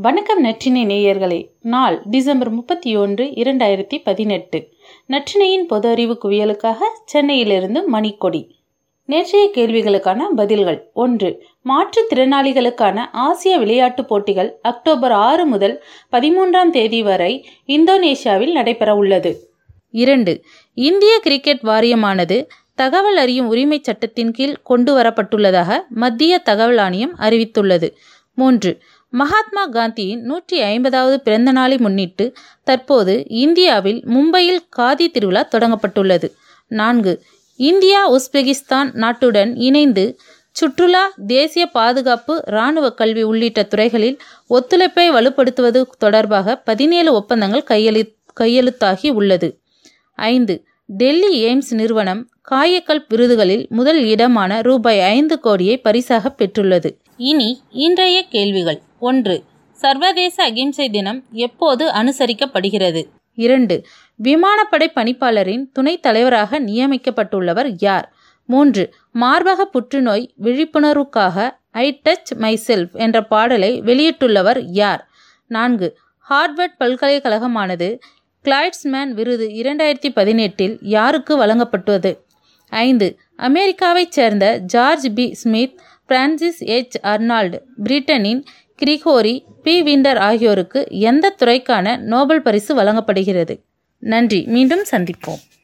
வணக்கம் நற்றினை நேயர்களே. நாள் டிசம்பர் முப்பத்தி ஒன்று இரண்டாயிரத்தி பதினெட்டு. நற்றினையின் பொது அறிவு குவியலுக்காக சென்னையிலிருந்து மணிக்கொடி. நேற்றைய கேள்விகளுக்கான பதில்கள். ஒன்று மாற்றுத்திறனாளிகளுக்கான ஆசிய விளையாட்டுப் போட்டிகள் அக்டோபர் ஆறு முதல் பதிமூன்றாம் தேதி வரை இந்தோனேஷியாவில் நடைபெற உள்ளது. இரண்டு இந்திய கிரிக்கெட் வாரியமானது தகவல் அறியும் உரிமைச் சட்டத்தின் கீழ் கொண்டு வரப்பட்டுள்ளதாக மத்திய தகவல் ஆணையம் அறிவித்துள்ளது. மூன்று மகாத்மா காந்தியின் நூற்றி ஐம்பதாவது பிறந்த நாளை முன்னிட்டு தற்போது இந்தியாவில் மும்பையில் காதி திருவிழா தொடங்கப்பட்டுள்ளது. நான்கு இந்தியா உஸ்பெகிஸ்தான் நாட்டுடன் இணைந்து சுற்றுலா தேசிய பாதுகாப்பு இராணுவ கல்வி உள்ளிட்ட துறைகளில் ஒத்துழைப்பை வலுப்படுத்துவது தொடர்பாக பதினேழு ஒப்பந்தங்கள் கையெழு கையெழுத்தாகி உள்ளது. ஐந்து டெல்லி எய்ம்ஸ் நிறுவனம் காயக்கல் விருதுகளில் முதல் இடமான ரூபாய் ஐந்து கோடியை பரிசாக பெற்றுள்ளது. இனி இன்றைய கேள்விகள். ஒன்று சர்வதேச அகிம்சை தினம் எப்போது அனுசரிக்கப்படுகிறது? இரண்டு விமானப்படை பணிப்பாளரின் துணைத் தலைவராக நியமிக்கப்பட்டுள்ளவர் யார்? மூன்று மார்பக புற்றுநோய் விழிப்புணர்வுக்காக ஐ டச் மை செல்ஃப் என்ற பாடலை வெளியிட்டுள்ளவர் யார்? நான்கு ஹார்வர்ட் பல்கலைக்கழகமானது கிளாய்ட்ஸ்மேன் விருது இரண்டாயிரத்தி பதினெட்டில் யாருக்கு வழங்கப்பட்டது? ஐந்து அமெரிக்காவைச் சேர்ந்த George P. Smith Francis H. Arnold பிரிட்டனின் கிரிகோரி பி. விண்டர் ஆகியோருக்கு எந்த துறைக்கான நோபல் பரிசு வழங்கப்படுகிறது? நன்றி. மீண்டும் சந்திப்போம்.